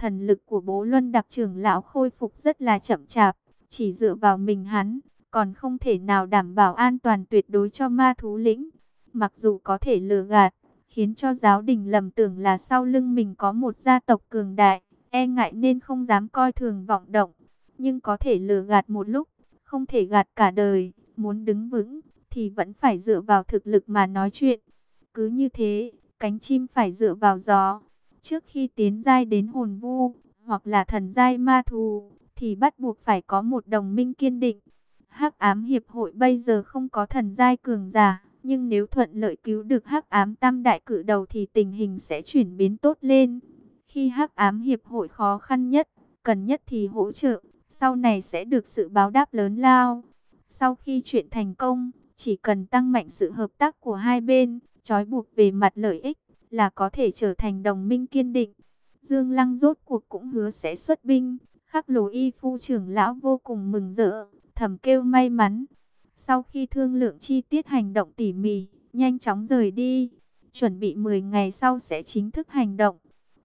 Thần lực của bố luân đặc trưởng lão khôi phục rất là chậm chạp, chỉ dựa vào mình hắn, còn không thể nào đảm bảo an toàn tuyệt đối cho ma thú lĩnh. Mặc dù có thể lừa gạt, khiến cho giáo đình lầm tưởng là sau lưng mình có một gia tộc cường đại, e ngại nên không dám coi thường vọng động. Nhưng có thể lừa gạt một lúc, không thể gạt cả đời, muốn đứng vững, thì vẫn phải dựa vào thực lực mà nói chuyện. Cứ như thế, cánh chim phải dựa vào gió. Trước khi tiến giai đến hồn vu, hoặc là thần giai ma thù, thì bắt buộc phải có một đồng minh kiên định. Hắc ám hiệp hội bây giờ không có thần giai cường giả, nhưng nếu thuận lợi cứu được hắc ám tam đại cử đầu thì tình hình sẽ chuyển biến tốt lên. Khi hắc ám hiệp hội khó khăn nhất, cần nhất thì hỗ trợ, sau này sẽ được sự báo đáp lớn lao. Sau khi chuyện thành công, chỉ cần tăng mạnh sự hợp tác của hai bên, trói buộc về mặt lợi ích, là có thể trở thành đồng minh kiên định. Dương Lăng rốt cuộc cũng hứa sẽ xuất binh, khắc lồ y phu trưởng lão vô cùng mừng rỡ, thầm kêu may mắn. Sau khi thương lượng chi tiết hành động tỉ mỉ, nhanh chóng rời đi, chuẩn bị 10 ngày sau sẽ chính thức hành động.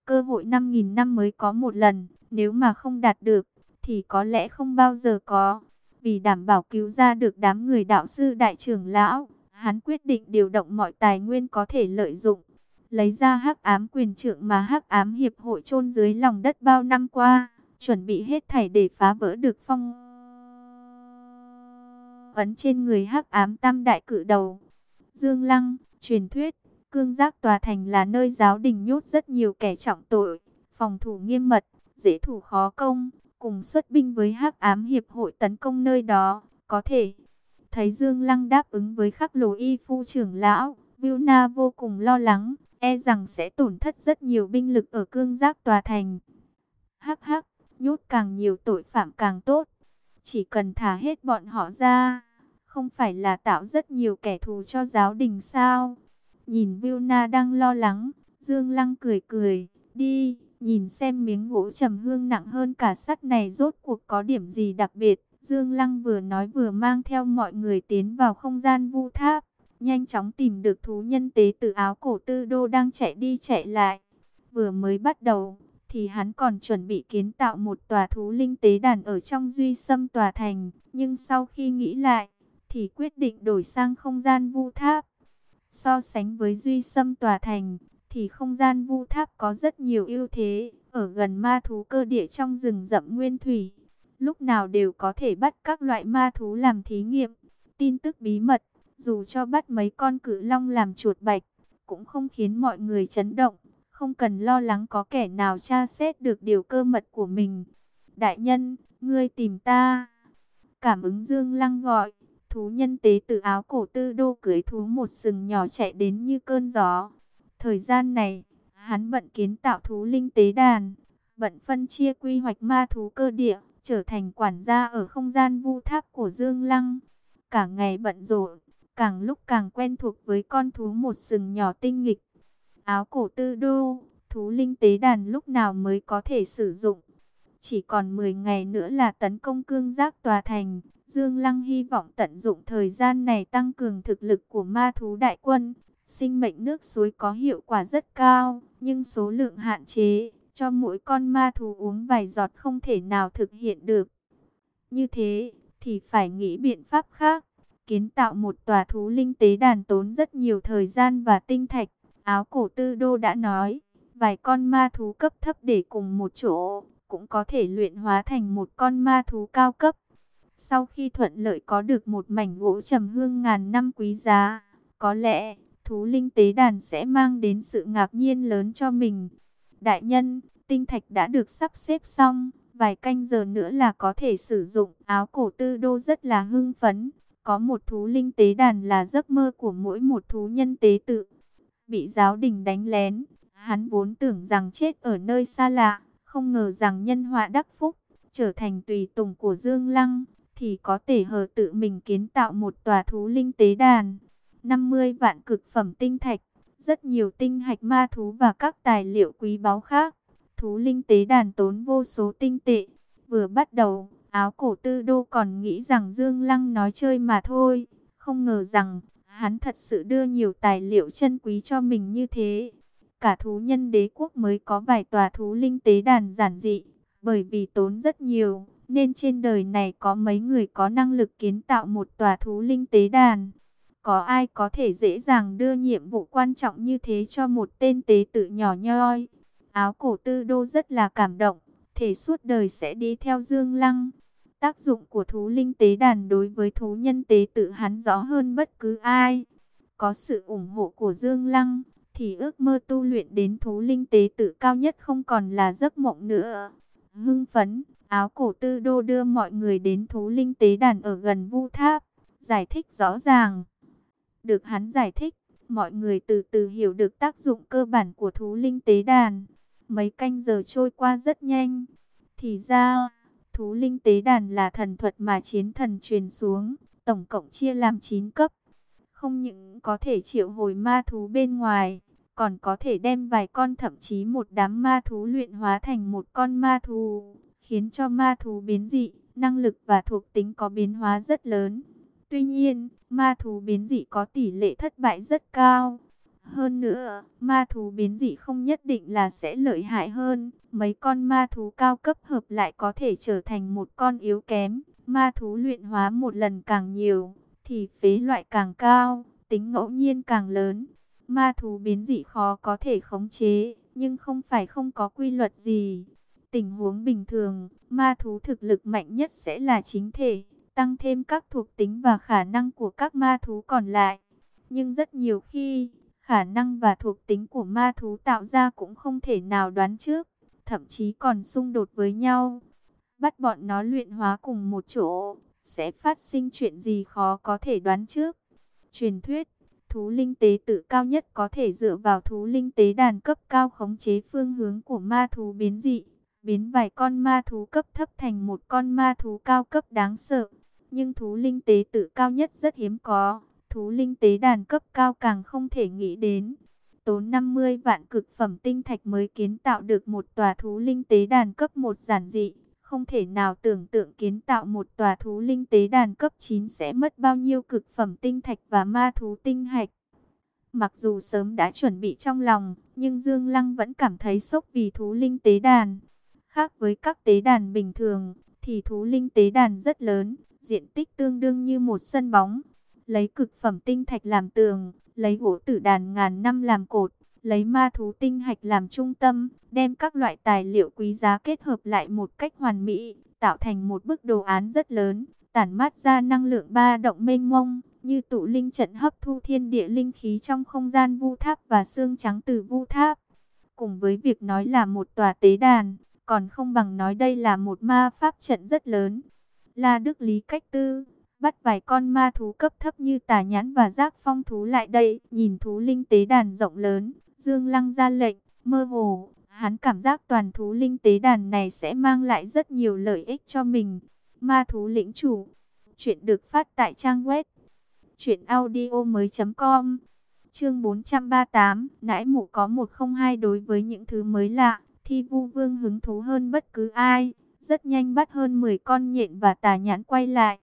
Cơ hội 5.000 năm mới có một lần, nếu mà không đạt được, thì có lẽ không bao giờ có. Vì đảm bảo cứu ra được đám người đạo sư đại trưởng lão, hắn quyết định điều động mọi tài nguyên có thể lợi dụng. Lấy ra hắc ám quyền trượng mà hắc ám hiệp hội chôn dưới lòng đất bao năm qua, chuẩn bị hết thảy để phá vỡ được phong ấn trên người hắc ám tam đại cự đầu. Dương Lăng, truyền thuyết, cương giác tòa thành là nơi giáo đình nhốt rất nhiều kẻ trọng tội, phòng thủ nghiêm mật, dễ thủ khó công, cùng xuất binh với hắc ám hiệp hội tấn công nơi đó, có thể. Thấy Dương Lăng đáp ứng với khắc lồ y phu trưởng lão, Vilna vô cùng lo lắng, e rằng sẽ tổn thất rất nhiều binh lực ở cương giác tòa thành. Hắc hắc, nhốt càng nhiều tội phạm càng tốt. Chỉ cần thả hết bọn họ ra, không phải là tạo rất nhiều kẻ thù cho giáo đình sao? Nhìn Vilna đang lo lắng, Dương Lăng cười cười, đi, nhìn xem miếng gỗ trầm hương nặng hơn cả sắt này rốt cuộc có điểm gì đặc biệt. Dương Lăng vừa nói vừa mang theo mọi người tiến vào không gian vu tháp, nhanh chóng tìm được thú nhân tế từ áo cổ tư đô đang chạy đi chạy lại. Vừa mới bắt đầu, thì hắn còn chuẩn bị kiến tạo một tòa thú linh tế đàn ở trong duy xâm tòa thành, nhưng sau khi nghĩ lại, thì quyết định đổi sang không gian vu tháp. So sánh với duy xâm tòa thành, thì không gian vu tháp có rất nhiều ưu thế, ở gần ma thú cơ địa trong rừng rậm nguyên thủy. Lúc nào đều có thể bắt các loại ma thú làm thí nghiệm, tin tức bí mật, dù cho bắt mấy con cự long làm chuột bạch, cũng không khiến mọi người chấn động, không cần lo lắng có kẻ nào tra xét được điều cơ mật của mình. Đại nhân, ngươi tìm ta. Cảm ứng Dương Lăng gọi, thú nhân tế từ áo cổ tư đô cưới thú một sừng nhỏ chạy đến như cơn gió. Thời gian này, hắn bận kiến tạo thú linh tế đàn, bận phân chia quy hoạch ma thú cơ địa, trở thành quản gia ở không gian vu tháp của Dương Lăng. Cả ngày bận rộn, càng lúc càng quen thuộc với con thú một sừng nhỏ tinh nghịch. Áo cổ tư đô, thú linh tế đàn lúc nào mới có thể sử dụng. Chỉ còn 10 ngày nữa là tấn công cương giác tòa thành. Dương Lăng hy vọng tận dụng thời gian này tăng cường thực lực của ma thú đại quân. Sinh mệnh nước suối có hiệu quả rất cao, nhưng số lượng hạn chế, cho mỗi con ma thú uống vài giọt không thể nào thực hiện được. Như thế, thì phải nghĩ biện pháp khác. Kiến tạo một tòa thú linh tế đàn tốn rất nhiều thời gian và tinh thạch. Áo cổ tư đô đã nói, vài con ma thú cấp thấp để cùng một chỗ, cũng có thể luyện hóa thành một con ma thú cao cấp. Sau khi thuận lợi có được một mảnh gỗ trầm hương ngàn năm quý giá, có lẽ thú linh tế đàn sẽ mang đến sự ngạc nhiên lớn cho mình. Đại nhân, tinh thạch đã được sắp xếp xong, vài canh giờ nữa là có thể sử dụng. Áo cổ tư đô rất là hưng phấn, có một thú linh tế đàn là giấc mơ của mỗi một thú nhân tế tự. Bị giáo đình đánh lén, hắn vốn tưởng rằng chết ở nơi xa lạ, không ngờ rằng nhân họa đắc phúc, trở thành tùy tùng của Dương Lăng, thì có thể hờ tự mình kiến tạo một tòa thú linh tế đàn. 50 vạn cực phẩm tinh thạch, rất nhiều tinh hạch ma thú và các tài liệu quý báu khác. Thú linh tế đàn tốn vô số tinh tệ. Vừa bắt đầu, áo cổ tư đô còn nghĩ rằng Dương Lăng nói chơi mà thôi. Không ngờ rằng, hắn thật sự đưa nhiều tài liệu chân quý cho mình như thế. cả thú nhân đế quốc mới có vài tòa thú linh tế đàn giản dị, bởi vì tốn rất nhiều, nên trên đời này có mấy người có năng lực kiến tạo một tòa thú linh tế đàn. Có ai có thể dễ dàng đưa nhiệm vụ quan trọng như thế cho một tên tế tự nhỏ nhoi. Áo cổ tư đô rất là cảm động, thể suốt đời sẽ đi theo Dương Lăng. Tác dụng của thú linh tế đàn đối với thú nhân tế tự hắn rõ hơn bất cứ ai. Có sự ủng hộ của Dương Lăng, thì ước mơ tu luyện đến thú linh tế tự cao nhất không còn là giấc mộng nữa. Hưng phấn, áo cổ tư đô đưa mọi người đến thú linh tế đàn ở gần vu tháp, giải thích rõ ràng. Được hắn giải thích, mọi người từ từ hiểu được tác dụng cơ bản của thú linh tế đàn. Mấy canh giờ trôi qua rất nhanh. Thì ra, thú linh tế đàn là thần thuật mà chiến thần truyền xuống, tổng cộng chia làm 9 cấp. Không những có thể triệu hồi ma thú bên ngoài, còn có thể đem vài con thậm chí một đám ma thú luyện hóa thành một con ma thú, khiến cho ma thú biến dị, năng lực và thuộc tính có biến hóa rất lớn. Tuy nhiên, ma thú biến dị có tỷ lệ thất bại rất cao. Hơn nữa, ma thú biến dị không nhất định là sẽ lợi hại hơn. Mấy con ma thú cao cấp hợp lại có thể trở thành một con yếu kém. Ma thú luyện hóa một lần càng nhiều, thì phế loại càng cao, tính ngẫu nhiên càng lớn. Ma thú biến dị khó có thể khống chế, nhưng không phải không có quy luật gì. Tình huống bình thường, ma thú thực lực mạnh nhất sẽ là chính thể, tăng thêm các thuộc tính và khả năng của các ma thú còn lại. Nhưng rất nhiều khi, khả năng và thuộc tính của ma thú tạo ra cũng không thể nào đoán trước, thậm chí còn xung đột với nhau. Bắt bọn nó luyện hóa cùng một chỗ, sẽ phát sinh chuyện gì khó có thể đoán trước. Truyền thuyết, thú linh tế tự cao nhất có thể dựa vào thú linh tế đàn cấp cao khống chế phương hướng của ma thú biến dị, biến vài con ma thú cấp thấp thành một con ma thú cao cấp đáng sợ. Nhưng thú linh tế tự cao nhất rất hiếm có, thú linh tế đàn cấp cao càng không thể nghĩ đến. Tốn 50 vạn cực phẩm tinh thạch mới kiến tạo được một tòa thú linh tế đàn cấp 1 giản dị. Không thể nào tưởng tượng kiến tạo một tòa thú linh tế đàn cấp 9 sẽ mất bao nhiêu cực phẩm tinh thạch và ma thú tinh hạch. Mặc dù sớm đã chuẩn bị trong lòng, nhưng Dương Lăng vẫn cảm thấy sốc vì thú linh tế đàn. Khác với các tế đàn bình thường, thì thú linh tế đàn rất lớn, diện tích tương đương như một sân bóng. Lấy cực phẩm tinh thạch làm tường, lấy gỗ tử đàn ngàn năm làm cột, lấy ma thú tinh hạch làm trung tâm, đem các loại tài liệu quý giá kết hợp lại một cách hoàn mỹ, tạo thành một bức đồ án rất lớn, tản mát ra năng lượng ba động mênh mông, như tụ linh trận hấp thu thiên địa linh khí trong không gian vu tháp và xương trắng từ vu tháp. Cùng với việc nói là một tòa tế đàn, còn không bằng nói đây là một ma pháp trận rất lớn. La Đức Lý cách tư, bắt vài con ma thú cấp thấp như tà nhãn và giác phong thú lại đây, nhìn thú linh tế đàn rộng lớn, Dương Lăng ra lệnh, mơ hồ, hắn cảm giác toàn thú linh tế đàn này sẽ mang lại rất nhiều lợi ích cho mình. Ma thú lĩnh chủ, chuyện được phát tại trang web truyệnaudiomoi.com. Chương 438, nãy mụ có 102 đối với những thứ mới lạ, Thi Vu Vương hứng thú hơn bất cứ ai, rất nhanh bắt hơn 10 con nhện và tà nhãn quay lại.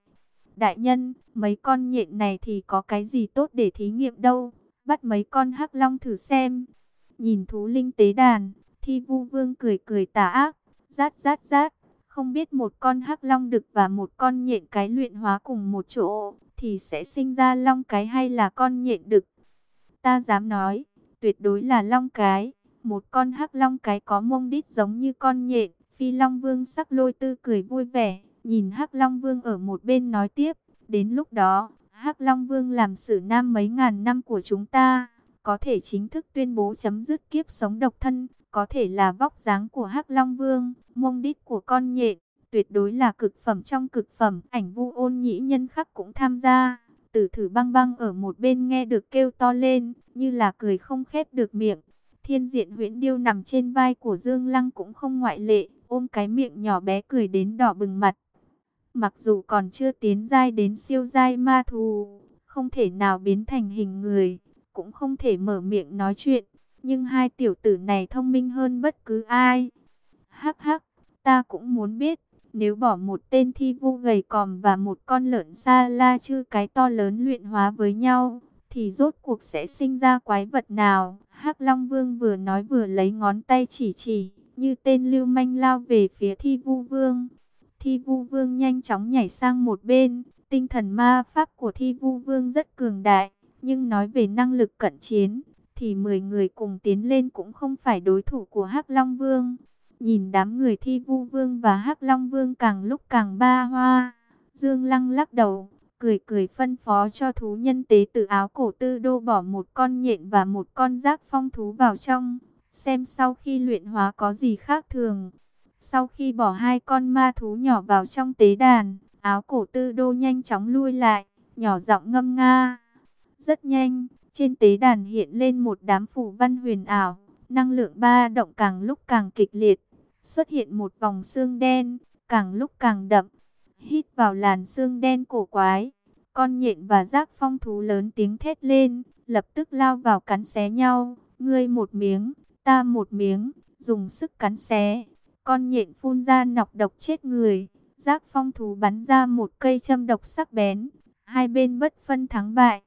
Đại nhân, mấy con nhện này thì có cái gì tốt để thí nghiệm đâu, bắt mấy con hắc long thử xem. Nhìn thú linh tế đàn, Thi Vu Vương cười cười tà ác, rát rát rát, không biết một con hắc long đực và một con nhện cái luyện hóa cùng một chỗ, thì sẽ sinh ra long cái hay là con nhện đực. Ta dám nói, tuyệt đối là long cái, một con hắc long cái có mông đít giống như con nhện. Phi Long Vương sắc lôi tư cười vui vẻ, nhìn hắc Long Vương ở một bên nói tiếp, đến lúc đó, hắc Long Vương làm sử nam mấy ngàn năm của chúng ta, có thể chính thức tuyên bố chấm dứt kiếp sống độc thân, có thể là vóc dáng của hắc Long Vương, mông đít của con nhện, tuyệt đối là cực phẩm trong cực phẩm. Ảnh vu ôn nhĩ nhân khắc cũng tham gia. Tử thử băng băng ở một bên nghe được kêu to lên, như là cười không khép được miệng. Thiên diện huyễn điêu nằm trên vai của Dương Lăng cũng không ngoại lệ, ôm cái miệng nhỏ bé cười đến đỏ bừng mặt. Mặc dù còn chưa tiến giai đến siêu giai ma thú, không thể nào biến thành hình người, cũng không thể mở miệng nói chuyện, nhưng hai tiểu tử này thông minh hơn bất cứ ai. Hắc hắc, ta cũng muốn biết, nếu bỏ một tên thi vu gầy còm và một con lợn xa la chư cái to lớn luyện hóa với nhau, thì rốt cuộc sẽ sinh ra quái vật nào? Hắc Long Vương vừa nói vừa lấy ngón tay chỉ chỉ, như tên lưu manh lao về phía Thi Vu Vương. Thi Vu Vương nhanh chóng nhảy sang một bên, tinh thần ma pháp của Thi Vu Vương rất cường đại, nhưng nói về năng lực cận chiến, thì 10 người cùng tiến lên cũng không phải đối thủ của Hắc Long Vương. Nhìn đám người Thi Vu Vương và Hắc Long Vương càng lúc càng ba hoa, Dương Lăng lắc đầu, cười cười phân phó cho thú nhân tế tự áo cổ tư đô bỏ một con nhện và một con rác phong thú vào trong, xem sau khi luyện hóa có gì khác thường. Sau khi bỏ hai con ma thú nhỏ vào trong tế đàn, áo cổ tư đô nhanh chóng lui lại, nhỏ giọng ngâm nga. Rất nhanh, trên tế đàn hiện lên một đám phù văn huyền ảo, năng lượng ba động càng lúc càng kịch liệt, xuất hiện một vòng xương đen, càng lúc càng đậm. Hít vào làn xương đen cổ quái, con nhện và rác phong thú lớn tiếng thét lên, lập tức lao vào cắn xé nhau, ngươi một miếng, ta một miếng, dùng sức cắn xé. Con nhện phun ra nọc độc chết người, rác phong thú bắn ra một cây châm độc sắc bén, hai bên bất phân thắng bại.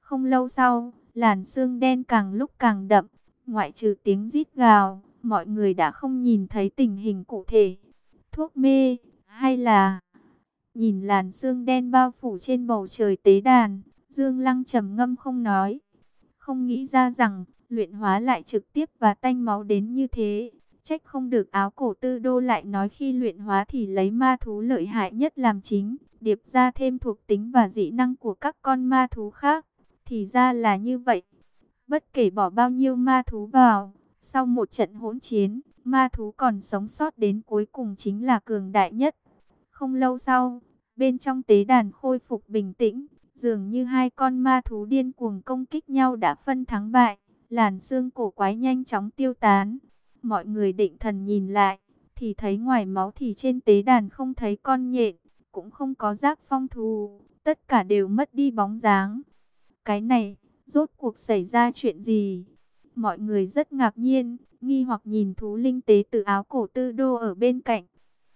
Không lâu sau, làn xương đen càng lúc càng đậm, ngoại trừ tiếng rít gào, mọi người đã không nhìn thấy tình hình cụ thể. Thuốc mê, hay là... Nhìn làn xương đen bao phủ trên bầu trời tế đàn, Dương Lăng trầm ngâm không nói. Không nghĩ ra rằng, luyện hóa lại trực tiếp và tanh máu đến như thế. Trách không được áo cổ tư đô lại nói khi luyện hóa thì lấy ma thú lợi hại nhất làm chính, điệp ra thêm thuộc tính và dị năng của các con ma thú khác. Thì ra là như vậy. Bất kể bỏ bao nhiêu ma thú vào, sau một trận hỗn chiến, ma thú còn sống sót đến cuối cùng chính là cường đại nhất. Không lâu sau, bên trong tế đàn khôi phục bình tĩnh, dường như hai con ma thú điên cuồng công kích nhau đã phân thắng bại, làn xương cổ quái nhanh chóng tiêu tán. Mọi người định thần nhìn lại, thì thấy ngoài máu thì trên tế đàn không thấy con nhện, cũng không có rác phong thù, tất cả đều mất đi bóng dáng. Cái này, rốt cuộc xảy ra chuyện gì? Mọi người rất ngạc nhiên, nghi hoặc nhìn thú linh tế từ áo cổ tư đô ở bên cạnh.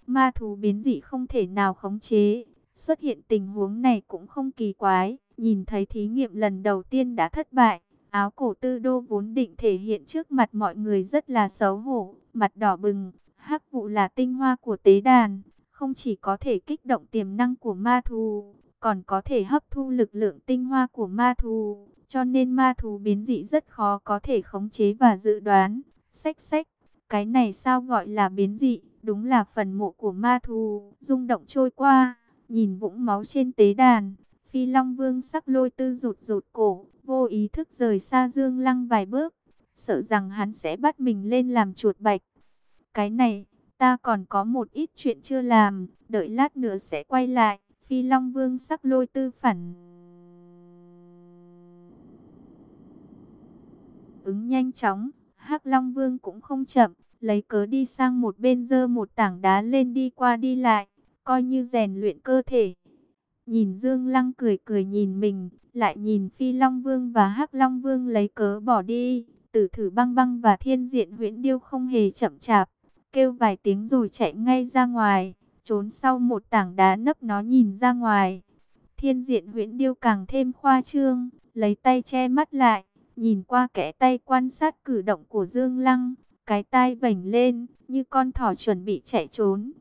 Ma thú biến dị không thể nào khống chế, xuất hiện tình huống này cũng không kỳ quái, nhìn thấy thí nghiệm lần đầu tiên đã thất bại. Áo cổ tư đô vốn định thể hiện trước mặt mọi người rất là xấu hổ, mặt đỏ bừng, hắc vụ là tinh hoa của tế đàn, không chỉ có thể kích động tiềm năng của ma thú, còn có thể hấp thu lực lượng tinh hoa của ma thú, cho nên ma thú biến dị rất khó có thể khống chế và dự đoán. Xách xách, cái này sao gọi là biến dị, đúng là phần mộ của ma thú, rung động trôi qua, nhìn vũng máu trên tế đàn, phi long vương sắc lôi tư rụt rụt cổ, vô ý thức rời xa dương lăng vài bước, sợ rằng hắn sẽ bắt mình lên làm chuột bạch. Cái này, ta còn có một ít chuyện chưa làm, đợi lát nữa sẽ quay lại, phi long vương sắc lôi tư phản. Ứng nhanh chóng, hắc long vương cũng không chậm, lấy cớ đi sang một bên dơ một tảng đá lên đi qua đi lại, coi như rèn luyện cơ thể. Nhìn Dương Lăng cười cười nhìn mình, lại nhìn Phi Long Vương và hắc Long Vương lấy cớ bỏ đi. Tử thử băng băng và thiên diện huyễn điêu không hề chậm chạp, kêu vài tiếng rồi chạy ngay ra ngoài, trốn sau một tảng đá nấp nó nhìn ra ngoài. Thiên diện huyễn điêu càng thêm khoa trương, lấy tay che mắt lại, nhìn qua kẽ tay quan sát cử động của Dương Lăng, cái tai vảnh lên, như con thỏ chuẩn bị chạy trốn.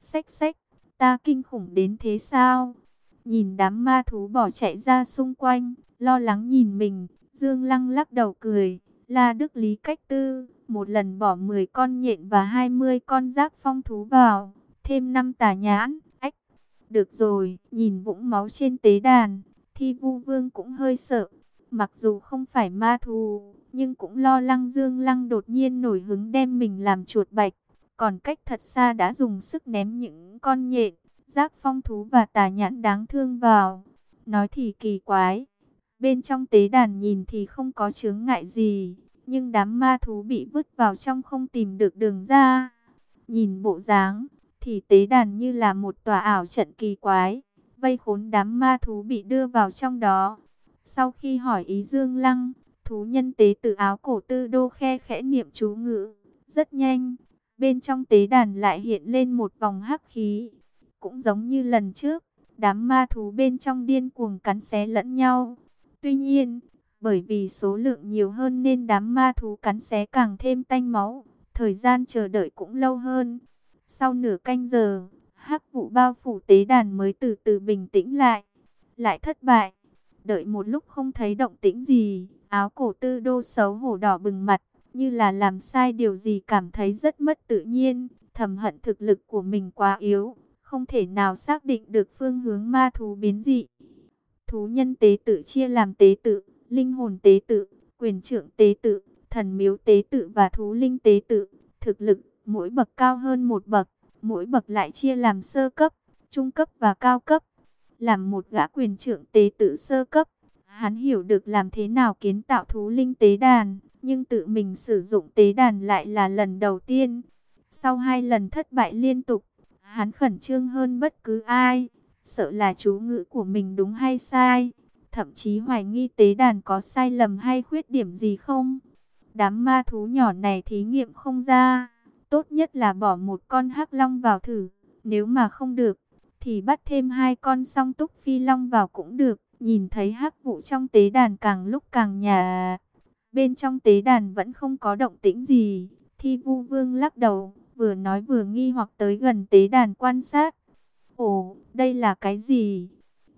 Xách xách, ta kinh khủng đến thế sao? Nhìn đám ma thú bỏ chạy ra xung quanh, lo lắng nhìn mình, Dương Lăng lắc đầu cười. La Đức Lý cách tư, một lần bỏ 10 con nhện và 20 con rác phong thú vào, thêm 5 tà nhãn, ách. Được rồi, nhìn vũng máu trên tế đàn, thi vu vương cũng hơi sợ. Mặc dù không phải ma thú, nhưng cũng lo lăng Dương Lăng đột nhiên nổi hứng đem mình làm chuột bạch. Còn cách thật xa đã dùng sức ném những con nhện, rác phong thú và tà nhãn đáng thương vào. Nói thì kỳ quái, bên trong tế đàn nhìn thì không có chướng ngại gì, nhưng đám ma thú bị vứt vào trong không tìm được đường ra. Nhìn bộ dáng, thì tế đàn như là một tòa ảo trận kỳ quái, vây khốn đám ma thú bị đưa vào trong đó. Sau khi hỏi ý Dương Lăng, thú nhân tế tự áo cổ tư đô khe khẽ niệm chú ngữ. Rất nhanh, bên trong tế đàn lại hiện lên một vòng hắc khí. Cũng giống như lần trước, đám ma thú bên trong điên cuồng cắn xé lẫn nhau. Tuy nhiên, Bởi vì số lượng nhiều hơn nên đám ma thú cắn xé càng thêm tanh máu, thời gian chờ đợi cũng lâu hơn. Sau nửa canh giờ, hắc vụ bao phủ tế đàn mới từ từ bình tĩnh lại. Lại thất bại. Đợi một lúc không thấy động tĩnh gì, áo cổ tư đô xấu hổ đỏ bừng mặt, như là làm sai điều gì cảm thấy rất mất tự nhiên, thầm hận thực lực của mình quá yếu, không thể nào xác định được phương hướng ma thú biến dị. Thú nhân tế tự chia làm tế tự, linh hồn tế tự, quyền trưởng tế tự, thần miếu tế tự và thú linh tế tự. Thực lực mỗi bậc cao hơn một bậc, mỗi bậc lại chia làm sơ cấp, trung cấp và cao cấp. Làm một gã quyền trưởng tế tự sơ cấp, hắn hiểu được làm thế nào kiến tạo thú linh tế đàn, nhưng tự mình sử dụng tế đàn lại là lần đầu tiên. Sau hai lần thất bại liên tục, hắn khẩn trương hơn bất cứ ai, sợ là chú ngữ của mình đúng hay sai, thậm chí hoài nghi tế đàn có sai lầm hay khuyết điểm gì không. Đám ma thú nhỏ này thí nghiệm không ra, tốt nhất là bỏ một con hắc long vào thử, nếu mà không được, thì bắt thêm hai con song túc phi long vào cũng được. Nhìn thấy hắc vụ trong tế đàn càng lúc càng nhà, bên trong tế đàn vẫn không có động tĩnh gì, thi vu vương lắc đầu, vừa nói vừa nghi hoặc tới gần tế đàn quan sát. Ồ, đây là cái gì?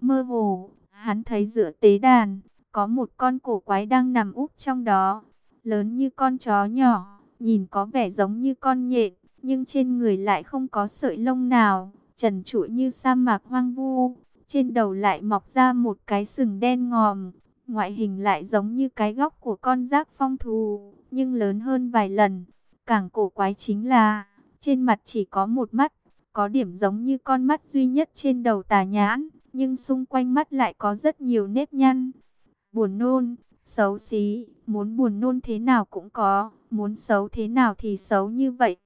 Mơ hồ, hắn thấy giữa tế đàn, có một con cổ quái đang nằm úp trong đó, lớn như con chó nhỏ, nhìn có vẻ giống như con nhện, nhưng trên người lại không có sợi lông nào, trần trụi như sa mạc hoang vu. Trên đầu lại mọc ra một cái sừng đen ngòm, ngoại hình lại giống như cái góc của con rác phong thù, nhưng lớn hơn vài lần. Càng cổ quái chính là, trên mặt chỉ có một mắt, có điểm giống như con mắt duy nhất trên đầu tà nhãn, nhưng xung quanh mắt lại có rất nhiều nếp nhăn. Buồn nôn, xấu xí, muốn buồn nôn thế nào cũng có, muốn xấu thế nào thì xấu như vậy.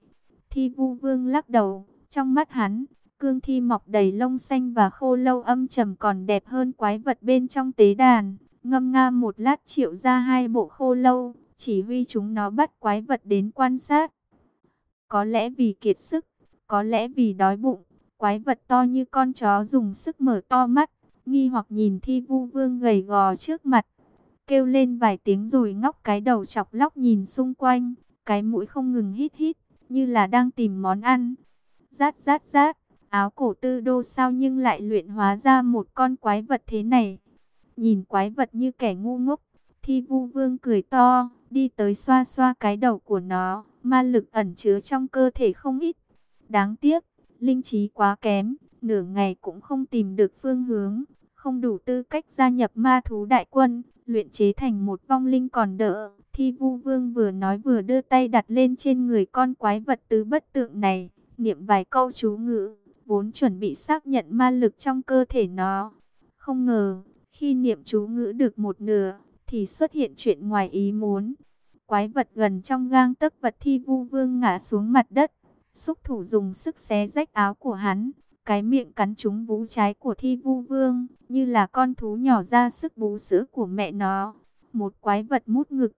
Thi vu vương lắc đầu, trong mắt hắn, cương thi mọc đầy lông xanh và khô lâu âm trầm còn đẹp hơn quái vật bên trong tế đàn. Ngâm nga một lát triệu ra hai bộ khô lâu, chỉ huy chúng nó bắt quái vật đến quan sát. Có lẽ vì kiệt sức, có lẽ vì đói bụng, quái vật to như con chó dùng sức mở to mắt, nghi hoặc nhìn thi vu vương gầy gò trước mặt. Kêu lên vài tiếng rồi ngóc cái đầu chọc lóc nhìn xung quanh, cái mũi không ngừng hít hít, như là đang tìm món ăn. Rát rát rát, áo cổ tư đô sao nhưng lại luyện hóa ra một con quái vật thế này. Nhìn quái vật như kẻ ngu ngốc, thi vu vương cười to, đi tới xoa xoa cái đầu của nó, ma lực ẩn chứa trong cơ thể không ít. Đáng tiếc, linh trí quá kém, nửa ngày cũng không tìm được phương hướng, không đủ tư cách gia nhập ma thú đại quân, luyện chế thành một vong linh còn đỡ. Thi vu vương vừa nói vừa đưa tay đặt lên trên người con quái vật tứ bất tượng này, niệm vài câu chú ngữ, vốn chuẩn bị xác nhận ma lực trong cơ thể nó. Không ngờ, khi niệm chú ngữ được một nửa, thì xuất hiện chuyện ngoài ý muốn. Quái vật gần trong gang tấc vật thi vu vương ngã xuống mặt đất, xúc thủ dùng sức xé rách áo của hắn, cái miệng cắn trúng vú trái của thi vu vương, như là con thú nhỏ ra sức bú sữa của mẹ nó. Một quái vật mút ngực,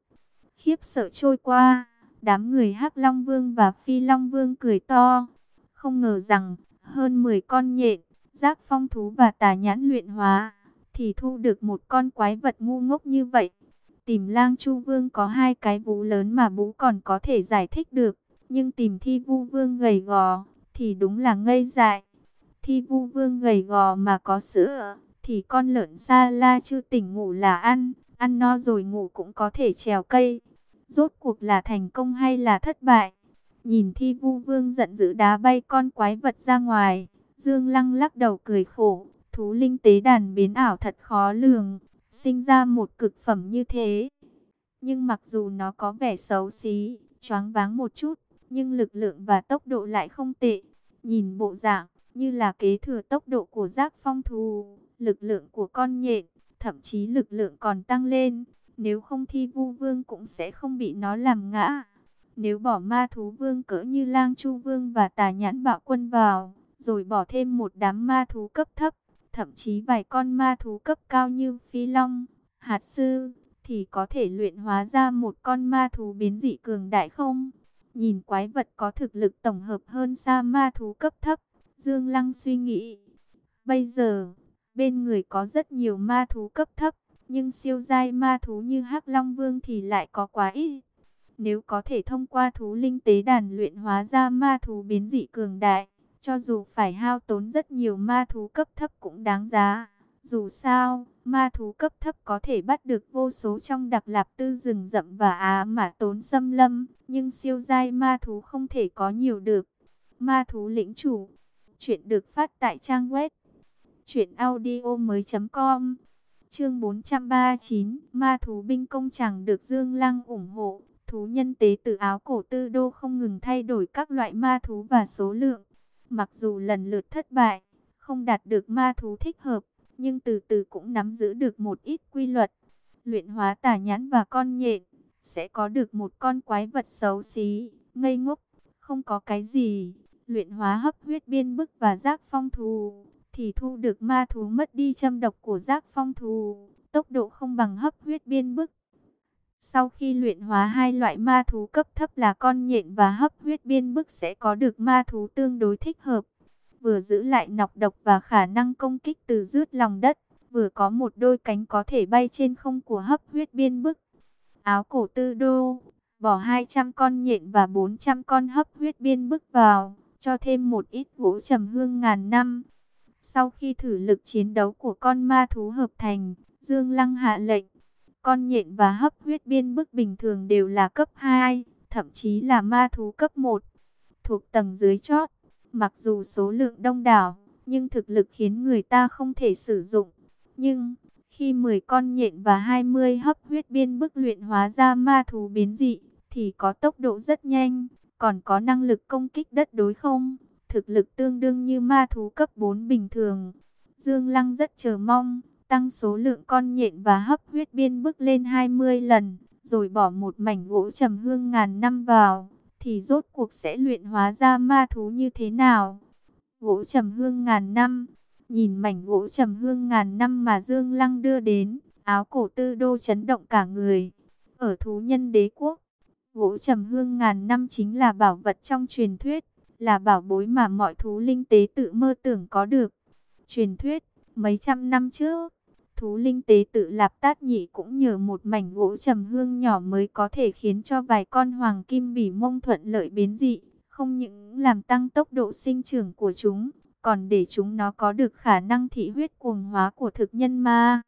khiếp sợ trôi qua, đám người hắc Long Vương và Phi Long Vương cười to. Không ngờ rằng, hơn 10 con nhện, giác phong thú và tà nhãn luyện hóa, thì thu được một con quái vật ngu ngốc như vậy. Tìm lang chu vương có hai cái vú lớn mà bú còn có thể giải thích được, nhưng tìm thi vu vương gầy gò, thì đúng là ngây dại. Thi vu vương gầy gò mà có sữa, thì con lợn xa la chưa tỉnh ngủ là ăn, ăn no rồi ngủ cũng có thể trèo cây. Rốt cuộc là thành công hay là thất bại? Nhìn thi vu vương giận dữ đá bay con quái vật ra ngoài, Dương Lăng lắc đầu cười khổ, thú linh tế đàn biến ảo thật khó lường, sinh ra một cực phẩm như thế. Nhưng mặc dù nó có vẻ xấu xí, choáng váng một chút, nhưng lực lượng và tốc độ lại không tệ. Nhìn bộ dạng, như là kế thừa tốc độ của giác phong thú, lực lượng của con nhện, thậm chí lực lượng còn tăng lên. Nếu không thi vu vương cũng sẽ không bị nó làm ngã. Nếu bỏ ma thú vương cỡ như lang chu vương và tà nhãn bạo quân vào, rồi bỏ thêm một đám ma thú cấp thấp, thậm chí vài con ma thú cấp cao như phi long, hạt sư, thì có thể luyện hóa ra một con ma thú biến dị cường đại không? Nhìn quái vật có thực lực tổng hợp hơn xa ma thú cấp thấp, Dương Lăng suy nghĩ. Bây giờ, bên người có rất nhiều ma thú cấp thấp, nhưng siêu giai ma thú như Hắc Long Vương thì lại có quá ít. Nếu có thể thông qua thú linh tế đàn luyện hóa ra ma thú biến dị cường đại, cho dù phải hao tốn rất nhiều ma thú cấp thấp cũng đáng giá. Dù sao, ma thú cấp thấp có thể bắt được vô số trong đặc lạp tư rừng rậm và á mà tốn xâm lâm, nhưng siêu giai ma thú không thể có nhiều được. Ma thú lĩnh chủ, chuyện được phát tại trang web truyệnaudiomoi.com. Chương 439, Ma thú binh công chẳng được Dương Lăng ủng hộ. Thú nhân tế từ áo cổ tư đô không ngừng thay đổi các loại ma thú và số lượng. Mặc dù lần lượt thất bại, không đạt được ma thú thích hợp, nhưng từ từ cũng nắm giữ được một ít quy luật. Luyện hóa tà nhãn và con nhện, sẽ có được một con quái vật xấu xí, ngây ngốc, không có cái gì. Luyện hóa hấp huyết biên bức và giác phong thù, thì thu được ma thú mất đi châm độc của giác phong thù, tốc độ không bằng hấp huyết biên bức. Sau khi luyện hóa hai loại ma thú cấp thấp là con nhện và hấp huyết biên bức sẽ có được ma thú tương đối thích hợp. Vừa giữ lại nọc độc và khả năng công kích từ rướt lòng đất, vừa có một đôi cánh có thể bay trên không của hấp huyết biên bức. Áo cổ tư đô, bỏ 200 con nhện và 400 con hấp huyết biên bức vào, cho thêm một ít gỗ trầm hương ngàn năm. Sau khi thử lực chiến đấu của con ma thú hợp thành, Dương Lăng hạ lệnh con nhện và hấp huyết biên bức bình thường đều là cấp 2, thậm chí là ma thú cấp 1. Thuộc tầng dưới chót, mặc dù số lượng đông đảo, nhưng thực lực khiến người ta không thể sử dụng. Nhưng, khi 10 con nhện và 20 hấp huyết biên bức luyện hóa ra ma thú biến dị, thì có tốc độ rất nhanh, còn có năng lực công kích đất đối không. Thực lực tương đương như ma thú cấp 4 bình thường. Dương Lăng rất chờ mong tăng số lượng con nhện và hấp huyết biên bức lên 20 lần, rồi bỏ một mảnh gỗ trầm hương ngàn năm vào, thì rốt cuộc sẽ luyện hóa ra ma thú như thế nào? Gỗ trầm hương ngàn năm, nhìn mảnh gỗ trầm hương ngàn năm mà Dương Lăng đưa đến, áo cổ tư đô chấn động cả người. Ở thú nhân đế quốc, gỗ trầm hương ngàn năm chính là bảo vật trong truyền thuyết, là bảo bối mà mọi thú linh tế tự mơ tưởng có được. Truyền thuyết, mấy trăm năm trước, thú linh tế tự lạp tát nhị cũng nhờ một mảnh gỗ trầm hương nhỏ mới có thể khiến cho vài con hoàng kim bỉ mông thuận lợi biến dị, không những làm tăng tốc độ sinh trưởng của chúng, còn để chúng nó có được khả năng thị huyết cuồng hóa của thực nhân ma.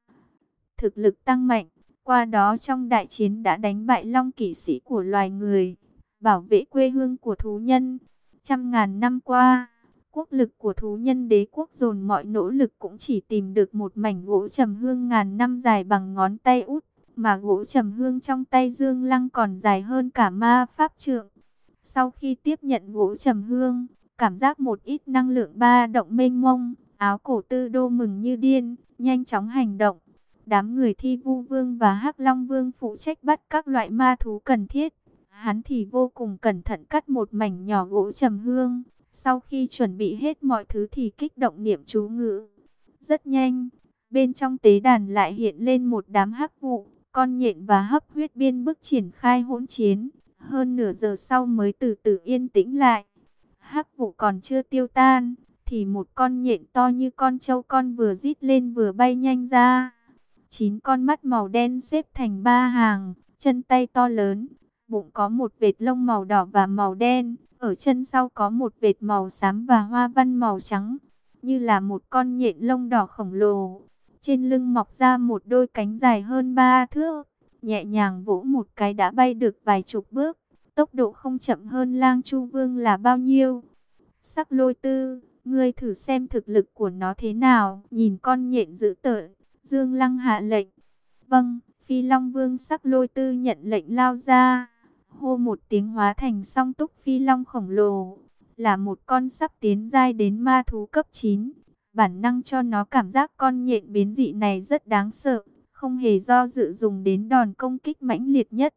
Thực lực tăng mạnh, qua đó trong đại chiến đã đánh bại long kỵ sĩ của loài người, bảo vệ quê hương của thú nhân. Trăm ngàn năm qua, Quốc lực của thú nhân đế quốc dồn mọi nỗ lực cũng chỉ tìm được một mảnh gỗ trầm hương ngàn năm dài bằng ngón tay út, mà gỗ trầm hương trong tay Dương Lăng còn dài hơn cả ma pháp trượng. Sau khi tiếp nhận gỗ trầm hương, cảm giác một ít năng lượng ba động mênh mông, áo cổ tư đô mừng như điên, nhanh chóng hành động. Đám người thi vu vương và hắc long vương phụ trách bắt các loại ma thú cần thiết. Hắn thì vô cùng cẩn thận cắt một mảnh nhỏ gỗ trầm hương, sau khi chuẩn bị hết mọi thứ thì kích động niệm chú ngữ. Rất nhanh, bên trong tế đàn lại hiện lên một đám hắc vụ, con nhện và hấp huyết biên bức triển khai hỗn chiến. Hơn nửa giờ sau mới từ từ yên tĩnh lại. Hắc vụ còn chưa tiêu tan, thì một con nhện to như con trâu con vừa rít lên vừa bay nhanh ra. Chín con mắt màu đen xếp thành ba hàng, chân tay to lớn, bụng có một vệt lông màu đỏ và màu đen, ở chân sau có một vệt màu xám và hoa văn màu trắng, như là một con nhện lông đỏ khổng lồ. Trên lưng mọc ra một đôi cánh dài hơn ba thước, nhẹ nhàng vỗ một cái đã bay được vài chục bước. Tốc độ không chậm hơn lang chu vương là bao nhiêu. Sắc lôi tư, ngươi thử xem thực lực của nó thế nào. Nhìn con nhện dữ tợn, dương lăng hạ lệnh. Vâng, phi long vương sắc lôi tư nhận lệnh lao ra hô một tiếng hóa thành song túc phi long khổng lồ, là một con sắp tiến giai đến ma thú cấp 9. Bản năng cho nó cảm giác con nhện biến dị này rất đáng sợ, không hề do dự dùng đến đòn công kích mãnh liệt nhất.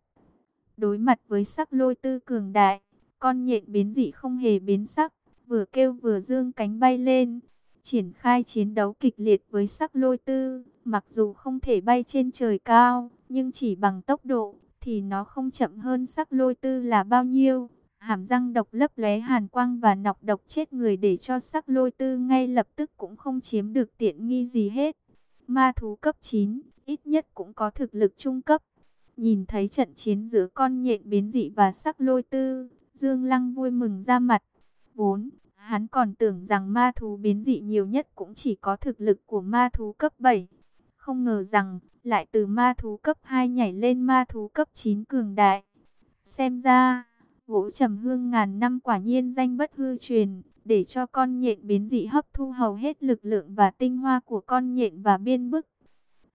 Đối mặt với sắc lôi tư cường đại, con nhện biến dị không hề biến sắc, vừa kêu vừa dương cánh bay lên, triển khai chiến đấu kịch liệt với sắc lôi tư, mặc dù không thể bay trên trời cao, nhưng chỉ bằng tốc độ, thì nó không chậm hơn sắc lôi tư là bao nhiêu. Hàm răng độc lấp lóe hàn quang và nọc độc chết người để cho sắc lôi tư ngay lập tức cũng không chiếm được tiện nghi gì hết. Ma thú cấp 9, ít nhất cũng có thực lực trung cấp. Nhìn thấy trận chiến giữa con nhện biến dị và sắc lôi tư, Dương Lăng vui mừng ra mặt. Vốn, hắn còn tưởng rằng ma thú biến dị nhiều nhất cũng chỉ có thực lực của ma thú cấp 7. Không ngờ rằng, lại từ ma thú cấp 2 nhảy lên ma thú cấp 9 cường đại. Xem ra, gỗ trầm hương ngàn năm quả nhiên danh bất hư truyền, để cho con nhện biến dị hấp thu hầu hết lực lượng và tinh hoa của con nhện và biên bức.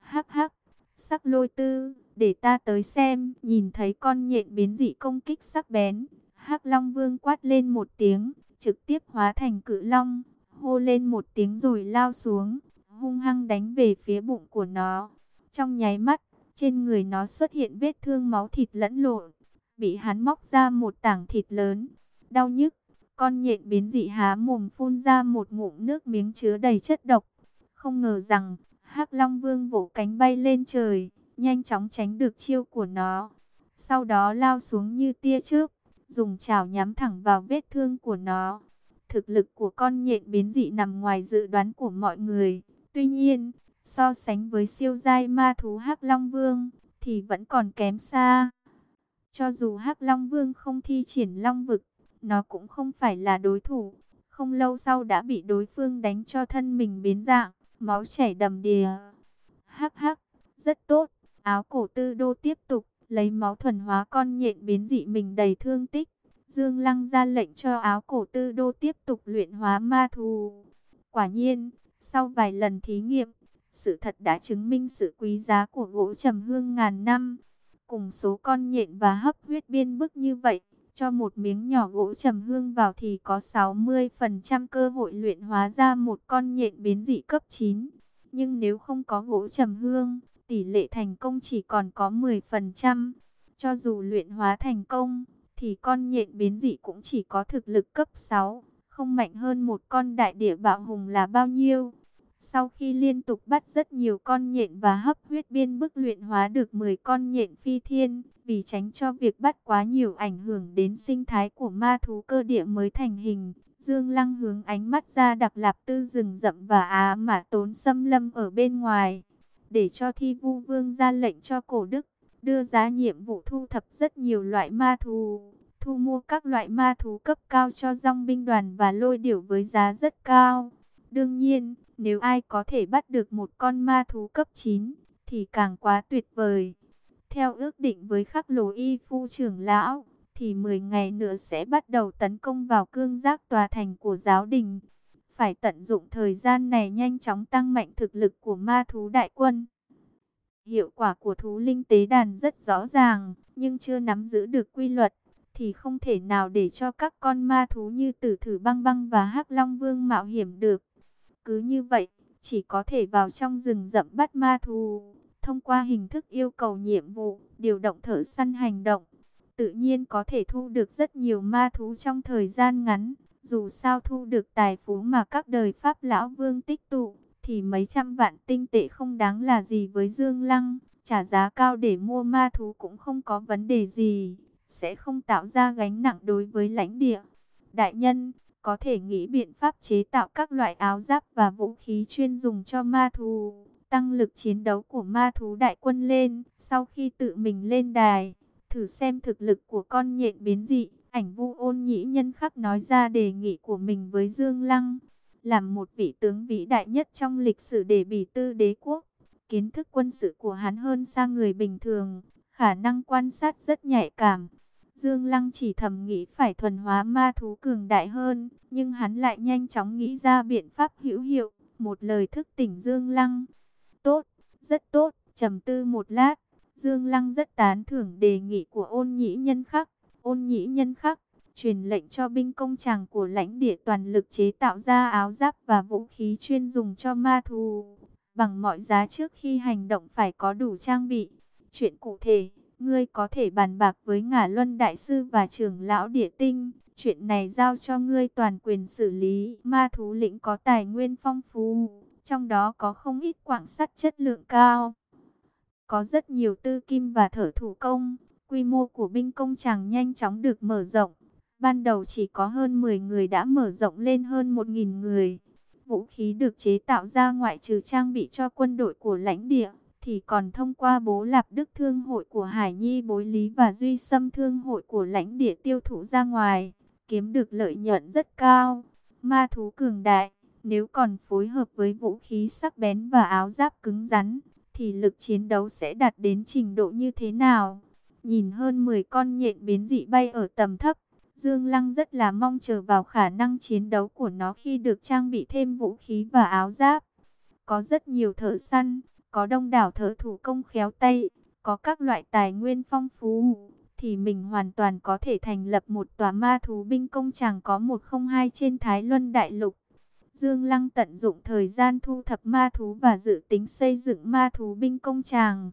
Hắc hắc, sắc lôi tư, để ta tới xem, nhìn thấy con nhện biến dị công kích sắc bén. Hắc Long Vương quát lên một tiếng, trực tiếp hóa thành cự long, hô lên một tiếng rồi lao xuống, hung hăng đánh về phía bụng của nó. Trong nháy mắt, trên người nó xuất hiện vết thương máu thịt lẫn lộn, bị hắn móc ra một tảng thịt lớn, đau nhức. Con nhện biến dị há mồm phun ra một ngụm nước miếng chứa đầy chất độc. Không ngờ rằng, hắc Long Vương vỗ cánh bay lên trời, nhanh chóng tránh được chiêu của nó. Sau đó lao xuống như tia chớp, dùng chảo nhắm thẳng vào vết thương của nó. Thực lực của con nhện biến dị nằm ngoài dự đoán của mọi người. Tuy nhiên, so sánh với siêu giai ma thú hắc Long Vương, thì vẫn còn kém xa. Cho dù hắc Long Vương không thi triển Long Vực, nó cũng không phải là đối thủ. Không lâu sau đã bị đối phương đánh cho thân mình biến dạng, máu chảy đầm đìa. Hắc hắc, rất tốt. Áo cổ tư đô tiếp tục lấy máu thuần hóa con nhện biến dị mình đầy thương tích. Dương Lăng ra lệnh cho áo cổ tư đô tiếp tục luyện hóa ma thù. Quả nhiên, sau vài lần thí nghiệm, sự thật đã chứng minh sự quý giá của gỗ trầm hương ngàn năm. Cùng số con nhện và hấp huyết biên bức như vậy, cho một miếng nhỏ gỗ trầm hương vào thì có 60% cơ hội luyện hóa ra một con nhện biến dị cấp 9. Nhưng nếu không có gỗ trầm hương, tỷ lệ thành công chỉ còn có 10%. Cho dù luyện hóa thành công, thì con nhện biến dị cũng chỉ có thực lực cấp 6, không mạnh hơn một con đại địa bạo hùng là bao nhiêu. Sau khi liên tục bắt rất nhiều con nhện và hấp huyết biên bức luyện hóa được 10 con nhện phi thiên, vì tránh cho việc bắt quá nhiều ảnh hưởng đến sinh thái của ma thú cơ địa mới thành hình, Dương Lăng hướng ánh mắt ra đặc lạp tư rừng rậm và á mà tốn xâm lâm ở bên ngoài, để cho thi vu vương ra lệnh cho cổ đức, đưa ra nhiệm vụ thu thập rất nhiều loại ma thú, thu mua các loại ma thú cấp cao cho dòng binh đoàn và lôi điểu với giá rất cao. Đương nhiên, nếu ai có thể bắt được một con ma thú cấp 9, thì càng quá tuyệt vời. Theo ước định với khắc lồ y phu trưởng lão, thì 10 ngày nữa sẽ bắt đầu tấn công vào cương giác tòa thành của giáo đình. Phải tận dụng thời gian này nhanh chóng tăng mạnh thực lực của ma thú đại quân. Hiệu quả của thú linh tế đàn rất rõ ràng, nhưng chưa nắm giữ được quy luật, thì không thể nào để cho các con ma thú như tử thử băng băng và hắc long vương mạo hiểm được. Cứ như vậy, chỉ có thể vào trong rừng rậm bắt ma thú, thông qua hình thức yêu cầu nhiệm vụ, điều động thợ săn hành động. Tự nhiên có thể thu được rất nhiều ma thú trong thời gian ngắn. Dù sao thu được tài phú mà các đời Pháp Lão Vương tích tụ, thì mấy trăm vạn tinh tệ không đáng là gì với Dương Lăng. Trả giá cao để mua ma thú cũng không có vấn đề gì, sẽ không tạo ra gánh nặng đối với lãnh địa. Đại nhân, có thể nghĩ biện pháp chế tạo các loại áo giáp và vũ khí chuyên dùng cho ma thú, tăng lực chiến đấu của ma thú đại quân lên, sau khi tự mình lên đài, thử xem thực lực của con nhện biến dị. Ảnh vu ôn nhĩ nhân khắc nói ra đề nghị của mình với Dương Lăng, làm một vị tướng vĩ đại nhất trong lịch sử để bỉ tư đế quốc. Kiến thức quân sự của hắn hơn xa người bình thường, khả năng quan sát rất nhạy cảm, Dương Lăng chỉ thầm nghĩ phải thuần hóa ma thú cường đại hơn, nhưng hắn lại nhanh chóng nghĩ ra biện pháp hữu hiệu, một lời thức tỉnh Dương Lăng. Tốt, rất tốt, trầm tư một lát, Dương Lăng rất tán thưởng đề nghị của ôn nhĩ nhân khắc. Ôn nhĩ nhân khắc, truyền lệnh cho binh công tràng của lãnh địa toàn lực chế tạo ra áo giáp và vũ khí chuyên dùng cho ma thú. Bằng mọi giá trước khi hành động phải có đủ trang bị. Chuyện cụ thể Ngươi có thể bàn bạc với ngả luân đại sư và trưởng lão địa tinh. Chuyện này giao cho ngươi toàn quyền xử lý. Ma thú lĩnh có tài nguyên phong phú. Trong đó có không ít quảng sắt chất lượng cao. Có rất nhiều tư kim và thở thủ công. Quy mô của binh công chẳng nhanh chóng được mở rộng. Ban đầu chỉ có hơn 10 người đã mở rộng lên hơn 1.000 người. Vũ khí được chế tạo ra ngoại trừ trang bị cho quân đội của lãnh địa thì còn thông qua bố lạp đức thương hội của Hải Nhi bối lý và duy xâm thương hội của lãnh địa tiêu thụ ra ngoài, kiếm được lợi nhuận rất cao. Ma thú cường đại, nếu còn phối hợp với vũ khí sắc bén và áo giáp cứng rắn, thì lực chiến đấu sẽ đạt đến trình độ như thế nào? Nhìn hơn 10 con nhện biến dị bay ở tầm thấp, Dương Lăng rất là mong chờ vào khả năng chiến đấu của nó khi được trang bị thêm vũ khí và áo giáp. Có rất nhiều thợ săn, có đông đảo thợ thủ công khéo tay, có các loại tài nguyên phong phú, thì mình hoàn toàn có thể thành lập một tòa ma thú binh công chẳng có 102 trên Thái Luân Đại Lục. Dương Lăng tận dụng thời gian thu thập ma thú và dự tính xây dựng ma thú binh công tràng.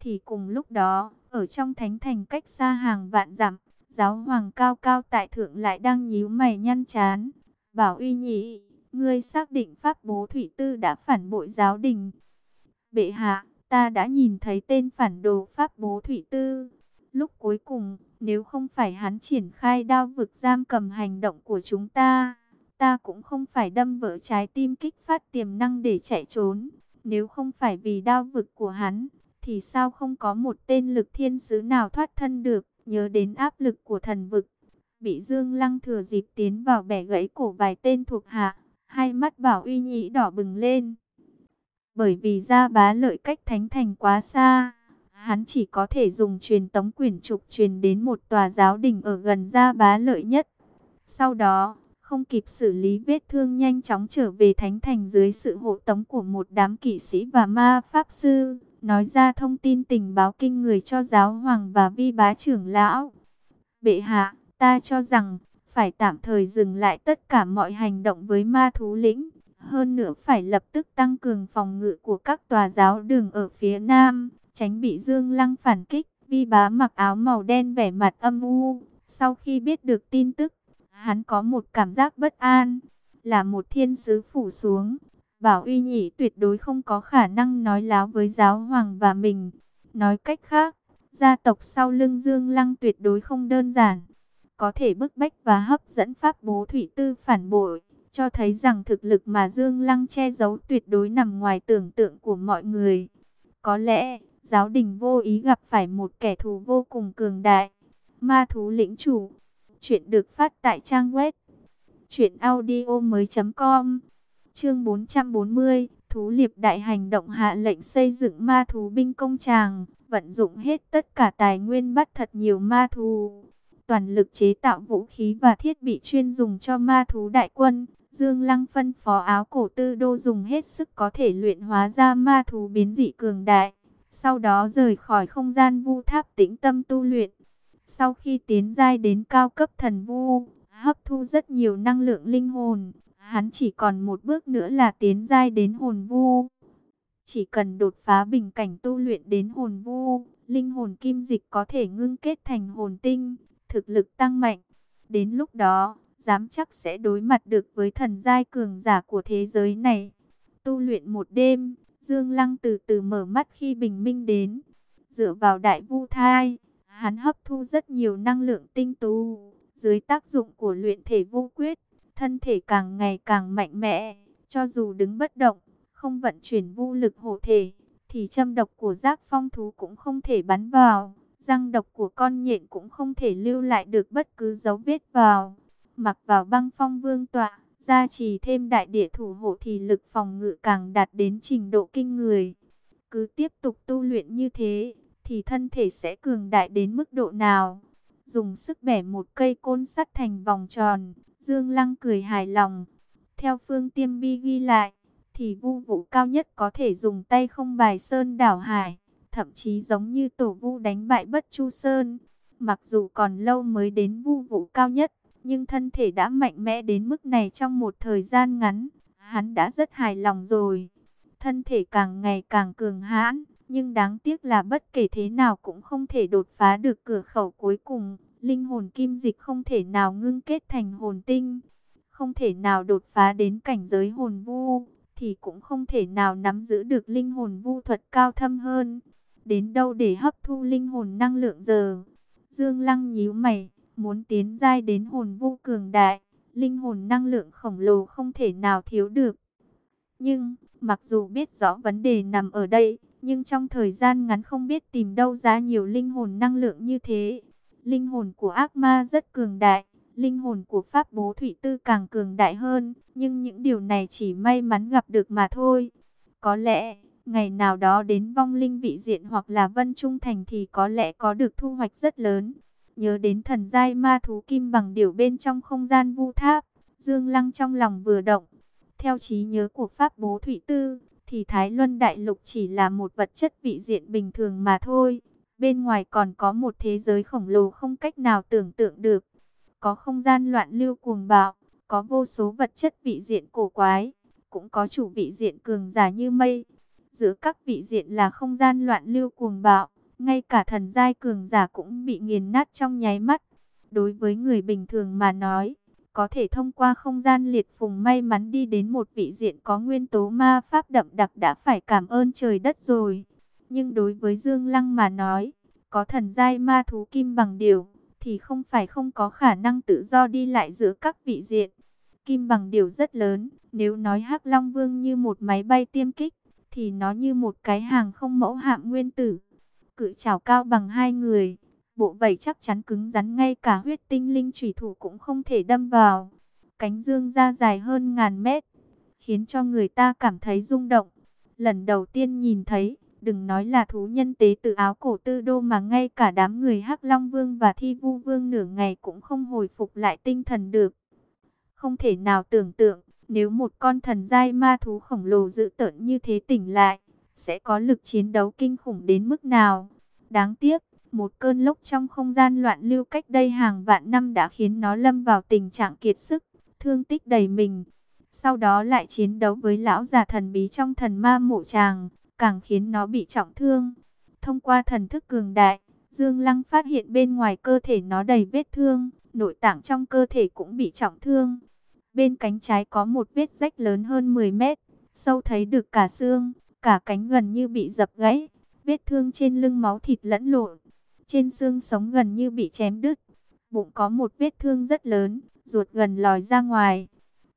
Thì cùng lúc đó, ở trong thánh thành cách xa hàng vạn dặm, giáo hoàng cao cao tại thượng lại đang nhíu mày nhăn chán. Bảo uy nhị, ngươi xác định pháp bố thủy tư đã phản bội giáo đình. Bệ hạ, ta đã nhìn thấy tên phản đồ pháp bố thủy tư. Lúc cuối cùng, nếu không phải hắn triển khai đao vực giam cầm hành động của chúng ta, ta cũng không phải đâm vỡ trái tim kích phát tiềm năng để chạy trốn. Nếu không phải vì đao vực của hắn, thì sao không có một tên lực thiên sứ nào thoát thân được, nhớ đến áp lực của thần vực. Bị Dương Lăng thừa dịp tiến vào bẻ gãy cổ vài tên thuộc hạ, hai mắt bảo uy nhĩ đỏ bừng lên. Bởi vì ra bá lợi cách thánh thành quá xa, hắn chỉ có thể dùng truyền tống quyển trục truyền đến một tòa giáo đình ở gần ra bá lợi nhất. Sau đó, không kịp xử lý vết thương nhanh chóng trở về thánh thành dưới sự hộ tống của một đám kỵ sĩ và ma pháp sư, nói ra thông tin tình báo kinh người cho giáo hoàng và vi bá trưởng lão. Bệ hạ, ta cho rằng, phải tạm thời dừng lại tất cả mọi hành động với ma thú lĩnh, hơn nữa phải lập tức tăng cường phòng ngự của các tòa giáo đường ở phía nam, tránh bị Dương Lăng phản kích. Vi bá mặc áo màu đen vẻ mặt âm u, sau khi biết được tin tức, Hắn có một cảm giác bất an, là một thiên sứ phủ xuống. Bảo uy nhị tuyệt đối không có khả năng nói láo với giáo hoàng và mình. Nói cách khác, gia tộc sau lưng Dương Lăng tuyệt đối không đơn giản. Có thể bức bách và hấp dẫn pháp bố thủy tư phản bội, cho thấy rằng thực lực mà Dương Lăng che giấu tuyệt đối nằm ngoài tưởng tượng của mọi người. Có lẽ, giáo đình vô ý gặp phải một kẻ thù vô cùng cường đại. Ma thú lĩnh chủ Chuyện được phát tại trang web truyệnaudiomoi.com. Chương 440, thú liệp đại hành động hạ lệnh xây dựng ma thú binh công tràng, vận dụng hết tất cả tài nguyên bắt thật nhiều ma thú, toàn lực chế tạo vũ khí và thiết bị chuyên dùng cho ma thú đại quân. Dương Lăng phân phó áo cổ tư đô dùng hết sức có thể luyện hóa ra ma thú biến dị cường đại. Sau đó rời khỏi không gian vu tháp tĩnh tâm tu luyện. Sau khi tiến giai đến cao cấp thần vu, hấp thu rất nhiều năng lượng linh hồn, hắn chỉ còn một bước nữa là tiến giai đến hồn vu. Chỉ cần đột phá bình cảnh tu luyện đến hồn vu, linh hồn kim dịch có thể ngưng kết thành hồn tinh, thực lực tăng mạnh. Đến lúc đó, dám chắc sẽ đối mặt được với thần giai cường giả của thế giới này. Tu luyện một đêm, Dương Lăng từ từ mở mắt khi bình minh đến. Dựa vào đại vu thai, Hắn hấp thu rất nhiều năng lượng tinh tú, dưới tác dụng của luyện thể vô quyết, thân thể càng ngày càng mạnh mẽ, cho dù đứng bất động, không vận chuyển vô lực hộ thể, thì châm độc của giác phong thú cũng không thể bắn vào, răng độc của con nhện cũng không thể lưu lại được bất cứ dấu vết vào. Mặc vào băng phong vương tọa, gia trì thêm đại địa thủ hộ thì lực phòng ngự càng đạt đến trình độ kinh người. Cứ tiếp tục tu luyện như thế, thì thân thể sẽ cường đại đến mức độ nào. Dùng sức bẻ một cây côn sắt thành vòng tròn, Dương Lăng cười hài lòng. Theo phương tiêm bi ghi lại, thì vu vũ cao nhất có thể dùng tay không bài sơn đảo hải, thậm chí giống như tổ vu đánh bại bất chu sơn. Mặc dù còn lâu mới đến vu vũ cao nhất, nhưng thân thể đã mạnh mẽ đến mức này trong một thời gian ngắn, hắn đã rất hài lòng rồi. Thân thể càng ngày càng cường hãn, nhưng đáng tiếc là bất kể thế nào cũng không thể đột phá được cửa khẩu cuối cùng. Linh hồn kim dịch không thể nào ngưng kết thành hồn tinh. Không thể nào đột phá đến cảnh giới hồn vu. Thì cũng không thể nào nắm giữ được linh hồn vu thuật cao thâm hơn. Đến đâu để hấp thu linh hồn năng lượng giờ. Dương Lăng nhíu mày. Muốn tiến giai đến hồn vu cường đại. Linh hồn năng lượng khổng lồ không thể nào thiếu được. Nhưng, mặc dù biết rõ vấn đề nằm ở đây, nhưng trong thời gian ngắn không biết tìm đâu ra nhiều linh hồn năng lượng như thế. Linh hồn của ác ma rất cường đại, linh hồn của pháp bố thủy tư càng cường đại hơn, nhưng những điều này chỉ may mắn gặp được mà thôi. Có lẽ, ngày nào đó đến vong linh vị diện hoặc là vân trung thành thì có lẽ có được thu hoạch rất lớn. Nhớ đến thần giai ma thú kim bằng điểu bên trong không gian vu tháp, Dương Lăng trong lòng vừa động. Theo trí nhớ của Pháp Bố Thủy Tư, thì Thái Luân Đại Lục chỉ là một vật chất vị diện bình thường mà thôi. Bên ngoài còn có một thế giới khổng lồ không cách nào tưởng tượng được. Có không gian loạn lưu cuồng bạo, có vô số vật chất vị diện cổ quái, cũng có chủ vị diện cường giả như mây. Giữa các vị diện là không gian loạn lưu cuồng bạo, ngay cả thần giai cường giả cũng bị nghiền nát trong nháy mắt. Đối với người bình thường mà nói, có thể thông qua không gian liệt phùng may mắn đi đến một vị diện có nguyên tố ma pháp đậm đặc đã phải cảm ơn trời đất rồi. Nhưng đối với Dương Lăng mà nói, có thần giai ma thú kim bằng điều, thì không phải không có khả năng tự do đi lại giữa các vị diện. Kim bằng điều rất lớn, nếu nói hắc Long Vương như một máy bay tiêm kích, thì nó như một cái hàng không mẫu hạm nguyên tử. Cự trảo cao bằng hai người, bộ vảy chắc chắn cứng rắn ngay cả huyết tinh linh thủy thủ cũng không thể đâm vào. Cánh dương ra dài hơn ngàn mét, khiến cho người ta cảm thấy rung động. Lần đầu tiên nhìn thấy, đừng nói là thú nhân tế tự áo cổ tư đô mà ngay cả đám người hắc Long Vương và Thi Vu Vương nửa ngày cũng không hồi phục lại tinh thần được. Không thể nào tưởng tượng, nếu một con thần giai ma thú khổng lồ dữ tợn như thế tỉnh lại, sẽ có lực chiến đấu kinh khủng đến mức nào. Đáng tiếc, một cơn lốc trong không gian loạn lưu cách đây hàng vạn năm đã khiến nó lâm vào tình trạng kiệt sức, thương tích đầy mình. Sau đó lại chiến đấu với lão già thần bí trong thần ma mộ tràng, càng khiến nó bị trọng thương. Thông qua thần thức cường đại, Dương Lăng phát hiện bên ngoài cơ thể nó đầy vết thương, nội tạng trong cơ thể cũng bị trọng thương. Bên cánh trái có một vết rách lớn hơn 10 mét, sâu thấy được cả xương, cả cánh gần như bị dập gãy. Vết thương trên lưng máu thịt lẫn lộn, trên xương sống gần như bị chém đứt. Bụng có một vết thương rất lớn, ruột gần lòi ra ngoài.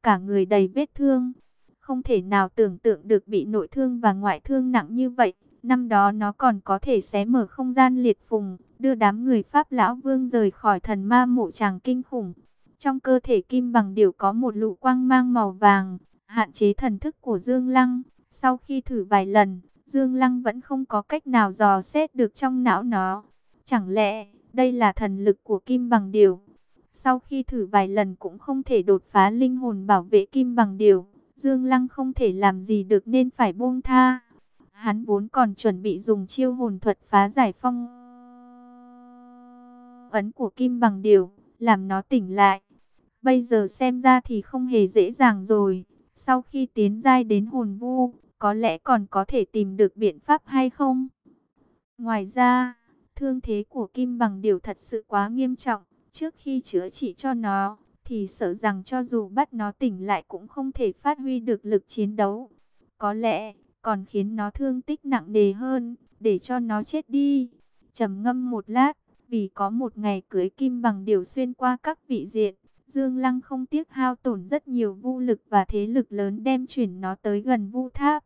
Cả người đầy vết thương. Không thể nào tưởng tượng được bị nội thương và ngoại thương nặng như vậy. Năm đó nó còn có thể xé mở không gian liệt phùng, đưa đám người Pháp Lão Vương rời khỏi thần ma mộ tràng kinh khủng. Trong cơ thể kim bằng điểu có một lũ quang mang màu vàng, hạn chế thần thức của Dương Lăng. Sau khi thử vài lần, Dương Lăng vẫn không có cách nào dò xét được trong não nó. Chẳng lẽ đây là thần lực của kim bằng điều? Sau khi thử vài lần cũng không thể đột phá linh hồn bảo vệ kim bằng điều. Dương Lăng không thể làm gì được nên phải buông tha. Hắn vốn còn chuẩn bị dùng chiêu hồn thuật phá giải phong ấn của kim bằng điều, làm nó tỉnh lại. Bây giờ xem ra thì không hề dễ dàng rồi. Sau khi tiến giai đến hồn vu, có lẽ còn có thể tìm được biện pháp hay không? Ngoài ra, thương thế của Kim Bằng Điều thật sự quá nghiêm trọng. Trước khi chữa trị cho nó, thì sợ rằng cho dù bắt nó tỉnh lại cũng không thể phát huy được lực chiến đấu. Có lẽ, còn khiến nó thương tích nặng nề hơn, để cho nó chết đi. trầm ngâm một lát, vì có một ngày cưới Kim Bằng Điều xuyên qua các vị diện, Dương Lăng không tiếc hao tổn rất nhiều vũ lực và thế lực lớn đem chuyển nó tới gần vu tháp.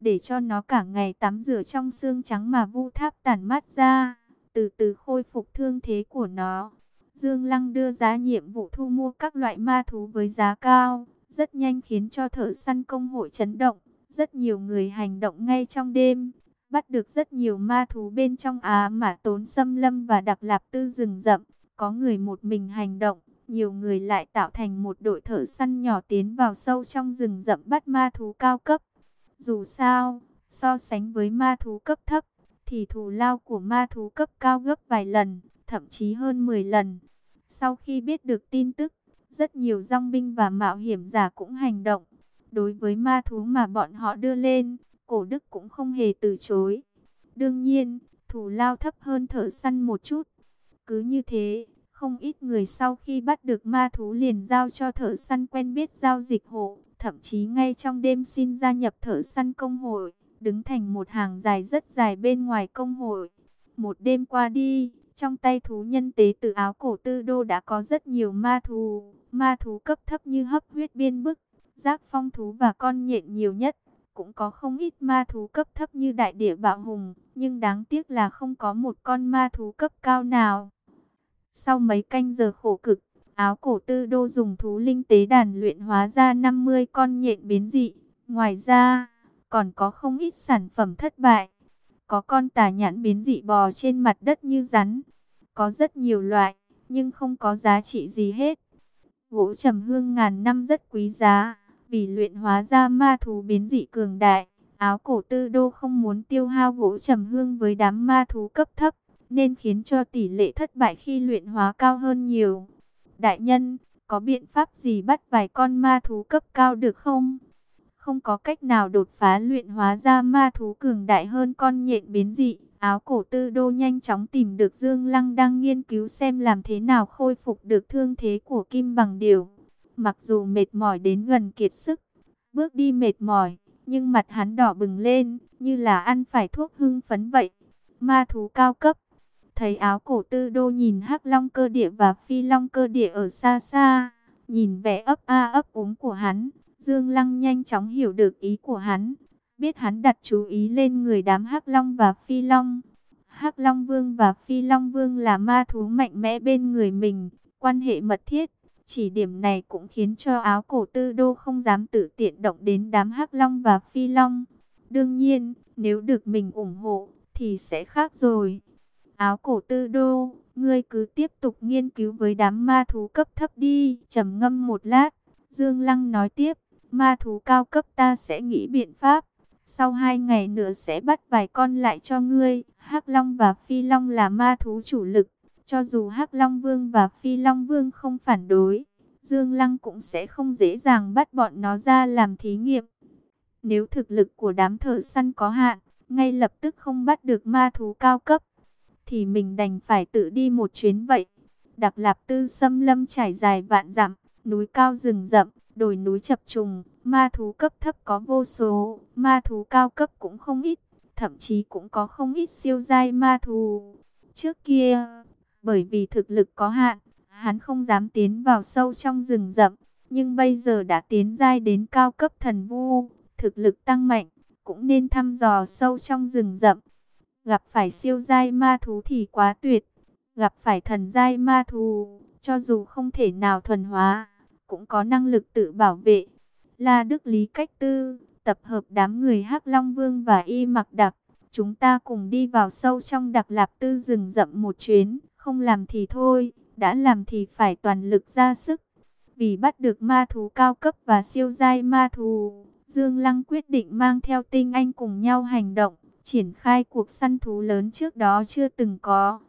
Để cho nó cả ngày tắm rửa trong xương trắng mà vu tháp tản mát ra từ từ khôi phục thương thế của nó. Dương Lăng đưa ra nhiệm vụ thu mua các loại ma thú với giá cao, rất nhanh khiến cho thợ săn công hội chấn động. Rất nhiều người hành động ngay trong đêm, bắt được rất nhiều ma thú bên trong Á mà tốn xâm lâm và đặc lạp tư rừng rậm. Có người một mình hành động, nhiều người lại tạo thành một đội thợ săn nhỏ tiến vào sâu trong rừng rậm bắt ma thú cao cấp. Dù sao, so sánh với ma thú cấp thấp, thì thù lao của ma thú cấp cao gấp vài lần, thậm chí hơn 10 lần. Sau khi biết được tin tức, rất nhiều dòng binh và mạo hiểm giả cũng hành động. Đối với ma thú mà bọn họ đưa lên, cổ đức cũng không hề từ chối. Đương nhiên, thù lao thấp hơn thợ săn một chút. Cứ như thế, không ít người sau khi bắt được ma thú liền giao cho thợ săn quen biết giao dịch hộ, thậm chí ngay trong đêm xin gia nhập thợ săn công hội đứng thành một hàng dài rất dài bên ngoài công hội. Một đêm qua đi, trong tay thú nhân tế tự áo cổ tư đô đã có rất nhiều ma thú, ma thú cấp thấp như hấp huyết biên bức, giác phong thú và con nhện nhiều nhất. cũng có không ít ma thú cấp thấp như đại địa bạo hùng, nhưng đáng tiếc là không có một con ma thú cấp cao nào. Sau mấy canh giờ khổ cực, áo cổ tư đô dùng thú linh tế đàn luyện hóa ra 50 con nhện biến dị. Ngoài ra, còn có không ít sản phẩm thất bại. Có con tà nhãn biến dị bò trên mặt đất như rắn. Có rất nhiều loại, nhưng không có giá trị gì hết. Gỗ trầm hương ngàn năm rất quý giá, vì luyện hóa ra ma thú biến dị cường đại. Áo cổ tư đô không muốn tiêu hao gỗ trầm hương với đám ma thú cấp thấp, nên khiến cho tỷ lệ thất bại khi luyện hóa cao hơn nhiều. Đại nhân, có biện pháp gì bắt vài con ma thú cấp cao được không? Không có cách nào đột phá luyện hóa ra ma thú cường đại hơn con nhện biến dị. Áo cổ tư đô nhanh chóng tìm được Dương Lăng đang nghiên cứu xem làm thế nào khôi phục được thương thế của Kim Bằng Điều. Mặc dù mệt mỏi đến gần kiệt sức, bước đi mệt mỏi, nhưng mặt hắn đỏ bừng lên, như là ăn phải thuốc hưng phấn vậy. Ma thú cao cấp, thấy áo cổ tư đô nhìn hắc long cơ địa và phi long cơ địa ở xa xa, nhìn vẻ ấp a ấp úng của hắn, Dương Lăng nhanh chóng hiểu được ý của hắn, biết hắn đặt chú ý lên người đám hắc long và phi long. Hắc Long Vương và Phi Long Vương là ma thú mạnh mẽ bên người mình, quan hệ mật thiết. Chỉ điểm này cũng khiến cho áo cổ tư đô không dám tự tiện động đến đám hắc long và phi long. Đương nhiên, nếu được mình ủng hộ, thì sẽ khác rồi. Áo cổ tư đô, ngươi cứ tiếp tục nghiên cứu với đám ma thú cấp thấp đi. trầm ngâm một lát, Dương Lăng nói tiếp, ma thú cao cấp ta sẽ nghĩ biện pháp. Sau hai ngày nữa sẽ bắt vài con lại cho ngươi. hắc Long và Phi Long là ma thú chủ lực. Cho dù hắc Long Vương và Phi Long Vương không phản đối, Dương Lăng cũng sẽ không dễ dàng bắt bọn nó ra làm thí nghiệm. Nếu thực lực của đám thợ săn có hạn, ngay lập tức không bắt được ma thú cao cấp, thì mình đành phải tự đi một chuyến vậy. Đặc Lạp Tư xâm lâm trải dài vạn dặm, núi cao rừng rậm, đồi núi chập trùng, ma thú cấp thấp có vô số, ma thú cao cấp cũng không ít, thậm chí cũng có không ít siêu giai ma thú. Trước kia, bởi vì thực lực có hạn, hắn không dám tiến vào sâu trong rừng rậm, nhưng bây giờ đã tiến giai đến cao cấp thần vu, thực lực tăng mạnh, cũng nên thăm dò sâu trong rừng rậm. Gặp phải siêu giai ma thú thì quá tuyệt, gặp phải thần giai ma thú, cho dù không thể nào thuần hóa, cũng có năng lực tự bảo vệ. La Đức Lý Cách Tư, tập hợp đám người Hắc Long Vương và Y Mặc Đặc, chúng ta cùng đi vào sâu trong Đặc Lạp Tư rừng rậm một chuyến, không làm thì thôi, đã làm thì phải toàn lực ra sức. Vì bắt được ma thú cao cấp và siêu giai ma thú, Dương Lăng quyết định mang theo tinh anh cùng nhau hành động, triển khai cuộc săn thú lớn trước đó chưa từng có.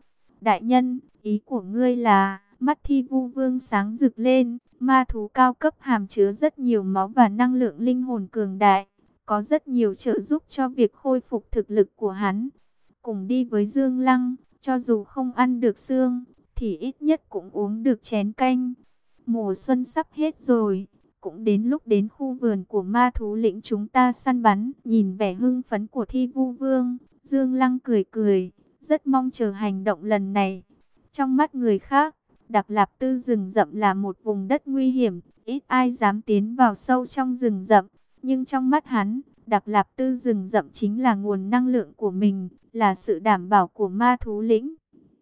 Đại nhân, ý của ngươi là, mắt thi vu vương sáng rực lên, ma thú cao cấp hàm chứa rất nhiều máu và năng lượng linh hồn cường đại, có rất nhiều trợ giúp cho việc khôi phục thực lực của hắn. Cùng đi với Dương Lăng, cho dù không ăn được xương, thì ít nhất cũng uống được chén canh. Mùa xuân sắp hết rồi, cũng đến lúc đến khu vườn của ma thú lĩnh chúng ta săn bắn. Nhìn vẻ hưng phấn của thi vu vương, Dương Lăng cười cười, rất mong chờ hành động lần này. Trong mắt người khác, Đặc Lạp Tư rừng rậm là một vùng đất nguy hiểm, ít ai dám tiến vào sâu trong rừng rậm. Nhưng trong mắt hắn, Đặc Lạp Tư rừng rậm chính là nguồn năng lượng của mình, là sự đảm bảo của ma thú lĩnh.